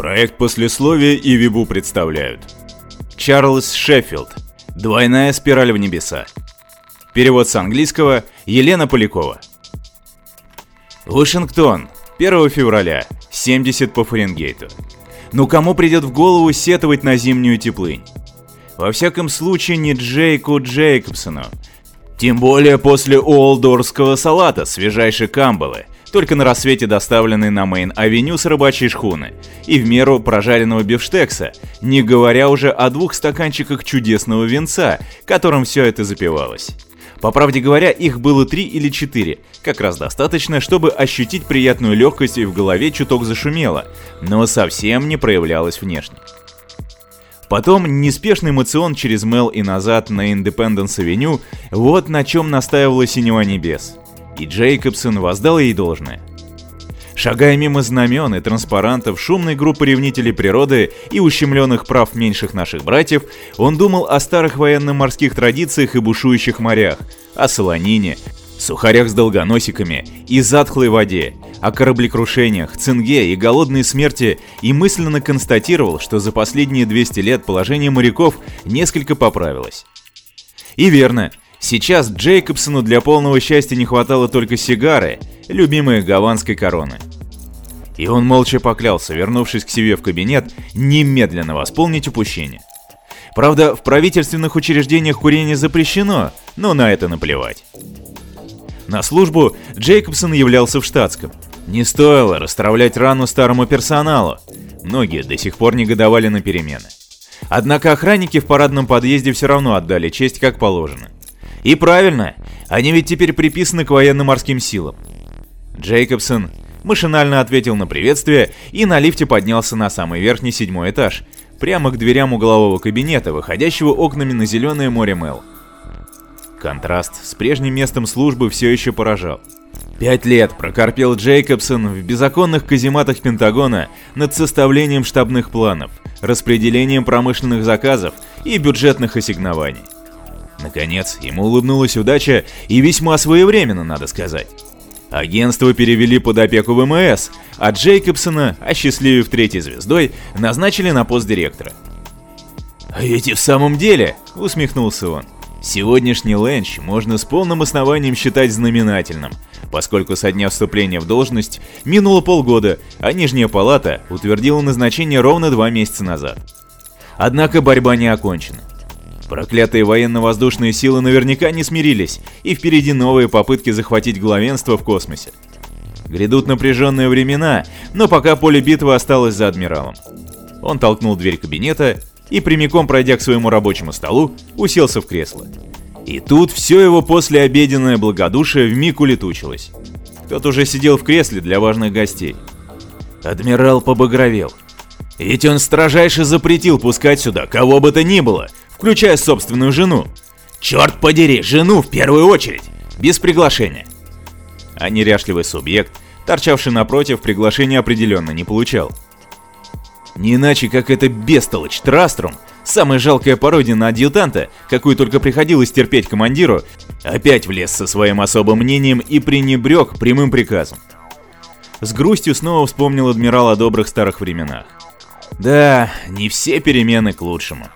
Проект послесловия и Вибу представляют. Чарльз Шеффилд. Двойная спираль в небеса. Перевод с английского Елена Полякова. Вашингтон. 1 февраля. 70 по Фаренгейту. Ну кому придет в голову сетовать на зимнюю теплынь? Во всяком случае не Джейку Джейкобсону. Тем более после Уолдорского салата свежайшей камбалы, только на рассвете доставленный на Мейн-авеню с рыбачьей шхуны, и в меру прожаренного бифштекса, не говоря уже о двух стаканчиках чудесного венца, которым все это запивалось. По правде говоря, их было три или четыре, как раз достаточно, чтобы ощутить приятную легкость и в голове чуток зашумело, но совсем не проявлялось внешне. Потом неспешный эмоцион через Мел и назад на Индепенденс-авеню, вот на чем настаивала Синева Небес и Джейкобсон воздал ей должное. Шагая мимо знамен и транспарантов шумной группы ревнителей природы и ущемленных прав меньших наших братьев, он думал о старых военно-морских традициях и бушующих морях, о солонине, сухарях с долгоносиками и затхлой воде, о кораблекрушениях, цинге и голодной смерти и мысленно констатировал, что за последние 200 лет положение моряков несколько поправилось. И верно, Сейчас Джейкобсону для полного счастья не хватало только сигары, любимой гаванской короны. И он молча поклялся, вернувшись к себе в кабинет, немедленно восполнить упущение. Правда, в правительственных учреждениях курение запрещено, но на это наплевать. На службу Джейкобсон являлся в штатском. Не стоило расстравлять рану старому персоналу. Многие до сих пор негодовали на перемены. Однако охранники в парадном подъезде все равно отдали честь как положено. И правильно, они ведь теперь приписаны к военно-морским силам. Джейкобсон машинально ответил на приветствие и на лифте поднялся на самый верхний седьмой этаж, прямо к дверям углового кабинета, выходящего окнами на зеленое море Мэл. Контраст с прежним местом службы все еще поражал. Пять лет прокорпел Джейкобсон в беззаконных казематах Пентагона над составлением штабных планов, распределением промышленных заказов и бюджетных ассигнований. Наконец, ему улыбнулась удача и весьма своевременно, надо сказать. Агентство перевели под опеку ВМС, а Джейкобсона, осчастливив третьей звездой, назначили на пост директора. «А ведь и в самом деле», — усмехнулся он, — «сегодняшний ленч можно с полным основанием считать знаменательным, поскольку со дня вступления в должность минуло полгода, а Нижняя Палата утвердила назначение ровно два месяца назад. Однако борьба не окончена. Проклятые военно-воздушные силы наверняка не смирились, и впереди новые попытки захватить главенство в космосе. Грядут напряженные времена, но пока поле битвы осталось за адмиралом. Он толкнул дверь кабинета и, прямиком пройдя к своему рабочему столу, уселся в кресло. И тут все его послеобеденное благодушие вмиг улетучилось. Тот уже сидел в кресле для важных гостей. Адмирал побагровел. Ведь он строжайше запретил пускать сюда кого бы то ни было, включая собственную жену. Черт подери, жену в первую очередь, без приглашения. А неряшливый субъект, торчавший напротив, приглашения определенно не получал. Не иначе, как это бестолочь Траструм, самая жалкая пародия на адъютанта, какую только приходилось терпеть командиру, опять влез со своим особым мнением и пренебрег прямым приказом. С грустью снова вспомнил адмирал о добрых старых временах. Да, не все перемены к лучшему.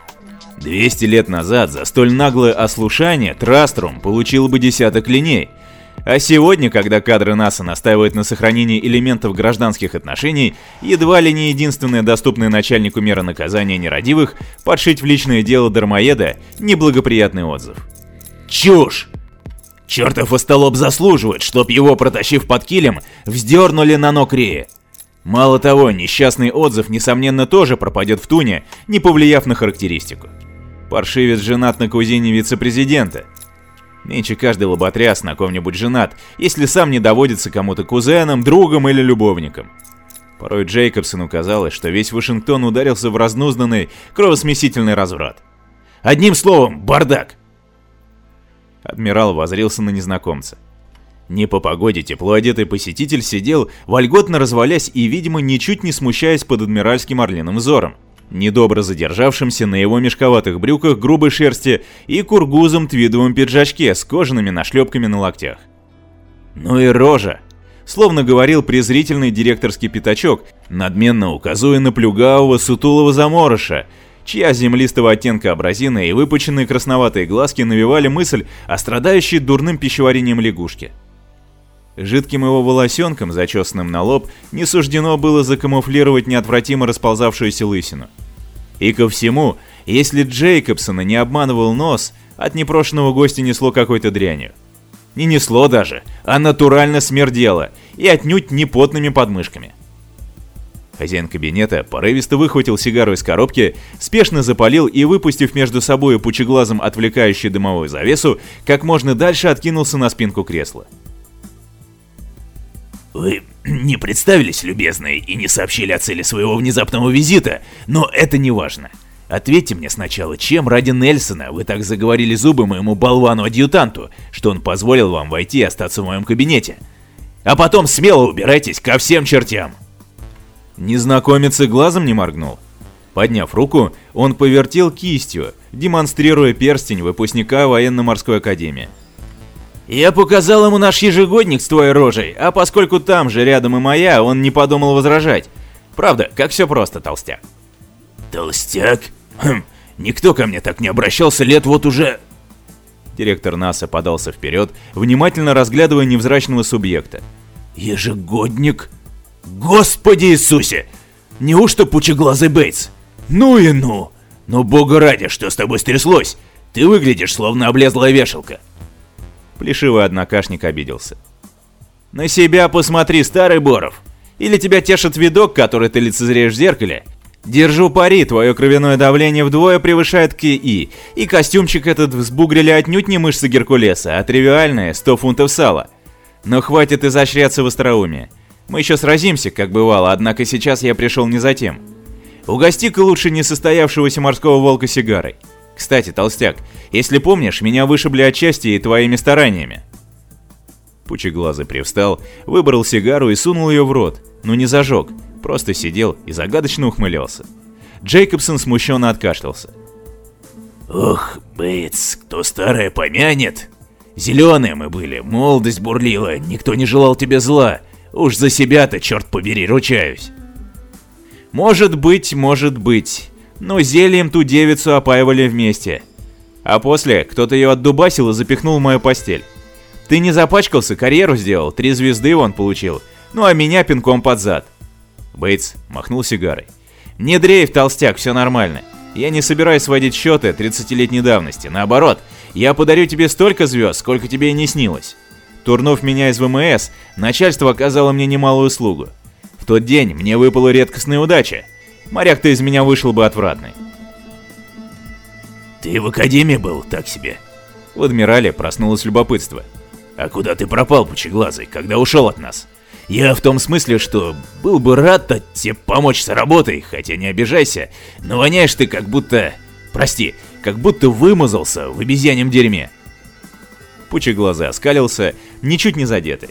200 лет назад за столь наглое ослушание Траструм получил бы десяток линей. А сегодня, когда кадры НАСА настаивают на сохранении элементов гражданских отношений, едва ли не единственная доступная начальнику мера наказания нерадивых подшить в личное дело дармоеда неблагоприятный отзыв. Чушь! Чертов остолоп заслуживает, чтоб его, протащив под килем, вздернули на ног. Мало того, несчастный отзыв, несомненно, тоже пропадет в туне, не повлияв на характеристику. Паршивец женат на кузине вице-президента. Нынче каждый лоботряс на ком-нибудь женат, если сам не доводится кому-то кузеном, другом или любовником. Порой Джейкобсону казалось, что весь Вашингтон ударился в разнузданный, кровосмесительный разврат. Одним словом, бардак! Адмирал возрился на незнакомца. Не по погоде тепло одетый посетитель сидел, вольготно развалясь и, видимо, ничуть не смущаясь под адмиральским орлиным взором недобро задержавшимся на его мешковатых брюках грубой шерсти и кургузом твидовом пиджачке с кожаными нашлепками на локтях. Ну и рожа. словно говорил презрительный директорский пятачок, надменно указывая на плюгавого сутулого заморыша, чья землистого оттенка образина и выпученные красноватые глазки навевали мысль о страдающей дурным пищеварением лягушке. Жидким его волосенком, зачесанным на лоб, не суждено было закамуфлировать неотвратимо расползавшуюся лысину. И ко всему, если Джейкобсона не обманывал нос, от непрошенного гостя несло какой-то дрянью. Не несло даже, а натурально смердело, и отнюдь не потными подмышками. Хозяин кабинета порывисто выхватил сигару из коробки, спешно запалил и, выпустив между собой пучеглазом отвлекающую дымовую завесу, как можно дальше откинулся на спинку кресла. Вы не представились, любезные, и не сообщили о цели своего внезапного визита, но это не важно. Ответьте мне сначала, чем ради Нельсона вы так заговорили зубы моему болвану-адъютанту, что он позволил вам войти и остаться в моем кабинете? А потом смело убирайтесь ко всем чертям. Незнакомец и глазом не моргнул. Подняв руку, он повертел кистью, демонстрируя перстень выпускника военно-морской академии. Я показал ему наш ежегодник с твоей рожей, а поскольку там же рядом и моя, он не подумал возражать. Правда, как все просто, толстяк. Толстяк? Хм, никто ко мне так не обращался лет вот уже... Директор НАСА подался вперед, внимательно разглядывая невзрачного субъекта. Ежегодник? Господи Иисусе! Неужто пучеглазый Бейтс? Ну и ну! Ну бога ради, что с тобой стряслось? Ты выглядишь словно облезлая вешалка. Плешивый однокашник обиделся. «На себя посмотри, старый Боров! Или тебя тешит видок, который ты лицезреешь в зеркале? Держу пари, твое кровяное давление вдвое превышает КИ, и костюмчик этот взбугрили отнюдь не мышцы Геркулеса, а тривиальные 100 фунтов сала. Но хватит изощряться в остроумие. Мы еще сразимся, как бывало, однако сейчас я пришел не за тем. Угости-ка лучше несостоявшегося морского волка сигарой. Кстати, толстяк, если помнишь, меня вышибли отчасти и твоими стараниями. Пучеглазый привстал, выбрал сигару и сунул ее в рот, но не зажег, просто сидел и загадочно ухмылялся. Джейкобсон смущенно откашлялся. «Ох, Бейтс, кто старое помянет? Зеленые мы были, молодость бурлила, никто не желал тебе зла. Уж за себя-то, черт побери, ручаюсь». «Может быть, может быть но зельем ту девицу опаивали вместе. А после кто-то ее отдубасил и запихнул в мою постель. Ты не запачкался, карьеру сделал, три звезды он получил, ну а меня пинком под зад. Бейтс махнул сигарой. Не дрейф, толстяк, все нормально. Я не собираюсь сводить счеты 30-летней давности. Наоборот, я подарю тебе столько звезд, сколько тебе и не снилось. Турнув меня из ВМС, начальство оказало мне немалую услугу. В тот день мне выпала редкостная удача. Моряк-то из меня вышел бы отвратный. Ты в академии был, так себе? В адмирале проснулось любопытство. А куда ты пропал, пучеглазый, когда ушел от нас? Я в том смысле, что был бы рад тебе помочь с работой, хотя не обижайся, но воняешь ты как будто... Прости, как будто вымазался в обезьянем дерьме. Пучеглазый оскалился, ничуть не задетый.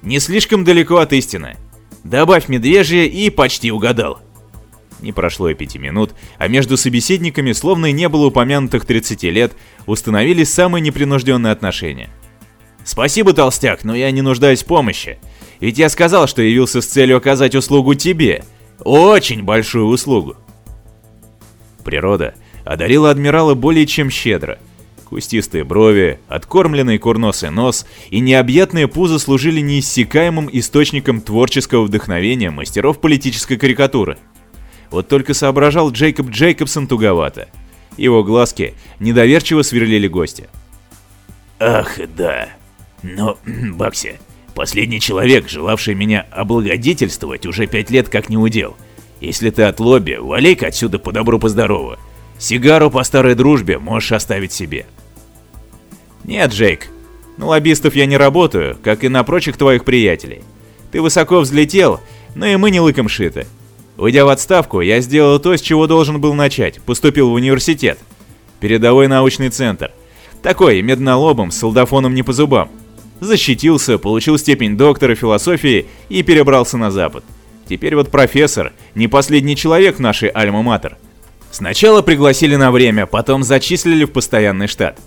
Не слишком далеко от истины. Добавь медвежье и почти угадал. Не прошло и пяти минут, а между собеседниками, словно и не было упомянутых 30 лет, установились самые непринужденные отношения. «Спасибо, толстяк, но я не нуждаюсь в помощи. Ведь я сказал, что явился с целью оказать услугу тебе. Очень большую услугу». Природа одарила адмирала более чем щедро. Кустистые брови, откормленный курносый нос и необъятные пузо служили неиссякаемым источником творческого вдохновения мастеров политической карикатуры – вот только соображал Джейкоб Джейкобсон туговато. Его глазки недоверчиво сверлили гостя. «Ах, да. Но, Бакси, последний человек, желавший меня облагодетельствовать, уже пять лет как не удел. Если ты от лобби, валяй-ка отсюда по добру по здорову. Сигару по старой дружбе можешь оставить себе». «Нет, Джейк, на лоббистов я не работаю, как и на прочих твоих приятелей. Ты высоко взлетел, но и мы не лыком шиты. Уйдя в отставку, я сделал то, с чего должен был начать. Поступил в университет. Передовой научный центр. Такой, меднолобом, с солдафоном не по зубам. Защитился, получил степень доктора философии и перебрался на запад. Теперь вот профессор, не последний человек нашей Альма-Матер. Сначала пригласили на время, потом зачислили в постоянный штат.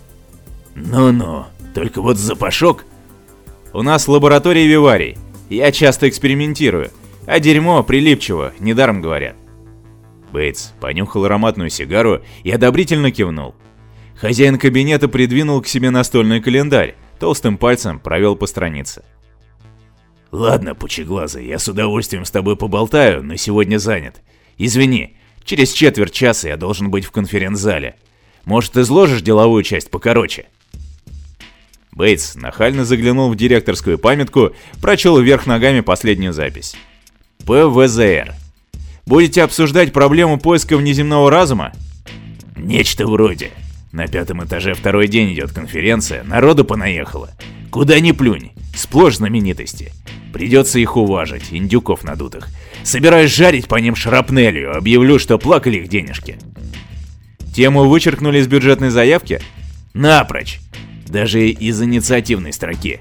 Ну-ну, только вот запашок. У нас лаборатория виварий. Я часто экспериментирую, а дерьмо прилипчиво, недаром говорят. Бейтс понюхал ароматную сигару и одобрительно кивнул. Хозяин кабинета придвинул к себе настольный календарь, толстым пальцем провел по странице. «Ладно, пучеглазый, я с удовольствием с тобой поболтаю, но сегодня занят. Извини, через четверть часа я должен быть в конференц-зале. Может, изложишь деловую часть покороче?» Бейтс нахально заглянул в директорскую памятку, прочел вверх ногами последнюю запись. ПВЗР. Будете обсуждать проблему поиска внеземного разума? Нечто вроде. На пятом этаже второй день идет конференция, народу понаехало. Куда ни плюнь, сплошь знаменитости. Придется их уважить, индюков надутых. Собираюсь жарить по ним шрапнелью, объявлю, что плакали их денежки. Тему вычеркнули из бюджетной заявки? Напрочь. Даже из инициативной строки.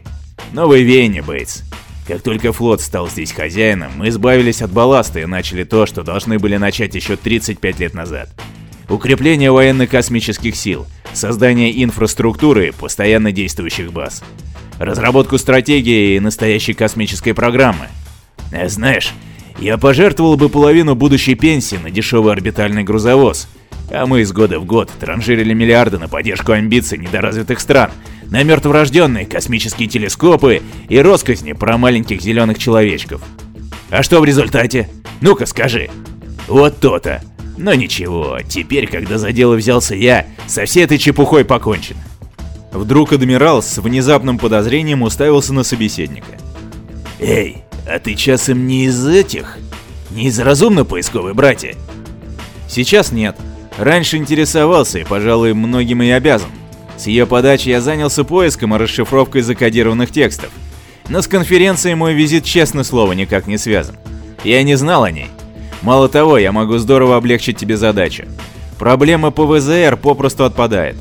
Новое веяние, Бейтс. Как только флот стал здесь хозяином, мы избавились от балласта и начали то, что должны были начать еще 35 лет назад. Укрепление военно-космических сил, создание инфраструктуры постоянно действующих баз, разработку стратегии и настоящей космической программы. А знаешь, я пожертвовал бы половину будущей пенсии на дешевый орбитальный грузовоз, а мы из года в год транжирили миллиарды на поддержку амбиций недоразвитых стран, на мертворожденные космические телескопы и росказни про маленьких зеленых человечков. А что в результате? Ну-ка скажи. Вот то-то. Но ничего, теперь, когда за дело взялся я, со всей этой чепухой покончено. Вдруг адмирал с внезапным подозрением уставился на собеседника. «Эй, а ты часом не из этих? Не из разумно-поисковой братья?» «Сейчас нет. Раньше интересовался и, пожалуй, многим и обязан. С ее подачи я занялся поиском и расшифровкой закодированных текстов. Но с конференцией мой визит, честное слово, никак не связан. Я не знал о ней. Мало того, я могу здорово облегчить тебе задачу. Проблема ПВЗР попросту отпадает.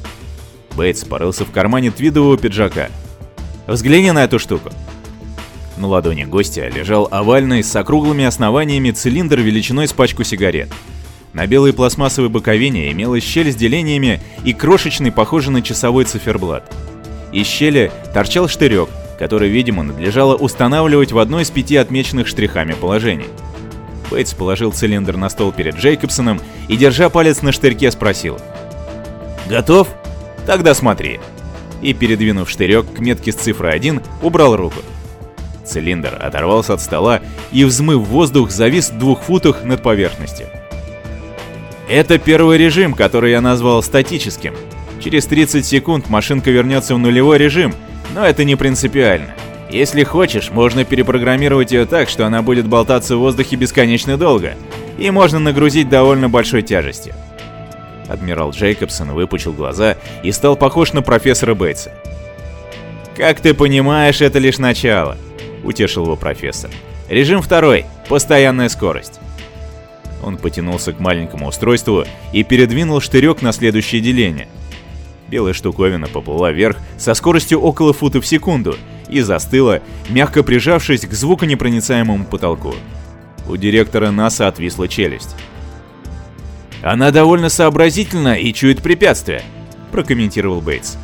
Бейтс порылся в кармане твидового пиджака. Взгляни на эту штуку. На ладони гостя лежал овальный с округлыми основаниями цилиндр величиной с пачку сигарет. На белой пластмассовой боковине имелась щель с делениями и крошечный, похожий на часовой циферблат. Из щели торчал штырек, который, видимо, надлежало устанавливать в одной из пяти отмеченных штрихами положений. Бейтс положил цилиндр на стол перед Джейкобсоном и, держа палец на штырьке, спросил. «Готов? Тогда смотри». И, передвинув штырек к метке с цифрой 1, убрал руку. Цилиндр оторвался от стола и, взмыв воздух, завис в двух футах над поверхностью. Это первый режим, который я назвал статическим. Через 30 секунд машинка вернется в нулевой режим, но это не принципиально. Если хочешь, можно перепрограммировать ее так, что она будет болтаться в воздухе бесконечно долго, и можно нагрузить довольно большой тяжестью. Адмирал Джейкобсон выпучил глаза и стал похож на профессора Бейтса. «Как ты понимаешь, это лишь начало», — утешил его профессор. «Режим второй — постоянная скорость. Он потянулся к маленькому устройству и передвинул штырек на следующее деление. Белая штуковина поплыла вверх со скоростью около фута в секунду и застыла, мягко прижавшись к звуконепроницаемому потолку. У директора НАСА отвисла челюсть. «Она довольно сообразительна и чует препятствия», – прокомментировал Бейтс.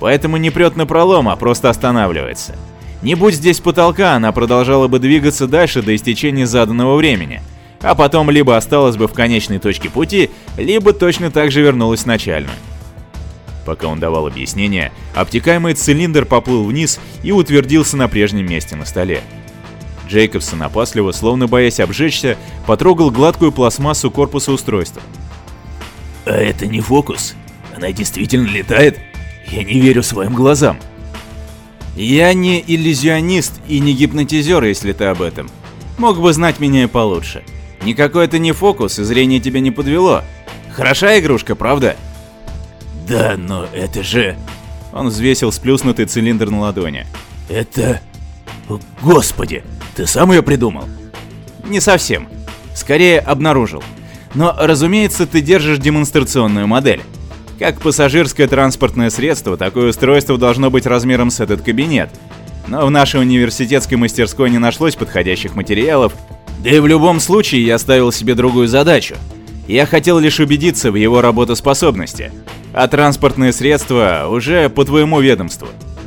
«Поэтому не прет на пролом, а просто останавливается. Не будь здесь потолка, она продолжала бы двигаться дальше до истечения заданного времени – а потом либо осталась бы в конечной точке пути, либо точно так же вернулась в. Пока он давал объяснение, обтекаемый цилиндр поплыл вниз и утвердился на прежнем месте на столе. Джейкобсон опасливо, словно боясь обжечься, потрогал гладкую пластмассу корпуса устройства. «А это не фокус? Она действительно летает? Я не верю своим глазам». «Я не иллюзионист и не гипнотизер, если ты об этом. Мог бы знать меня и получше. Никакой это не фокус, и зрение тебя не подвело. Хороша игрушка, правда? Да, но это же... Он взвесил сплюснутый цилиндр на ладони. Это... Господи, ты сам ее придумал? Не совсем. Скорее обнаружил. Но, разумеется, ты держишь демонстрационную модель. Как пассажирское транспортное средство, такое устройство должно быть размером с этот кабинет. Но в нашей университетской мастерской не нашлось подходящих материалов, да и в любом случае я ставил себе другую задачу. Я хотел лишь убедиться в его работоспособности, а транспортные средства уже по твоему ведомству –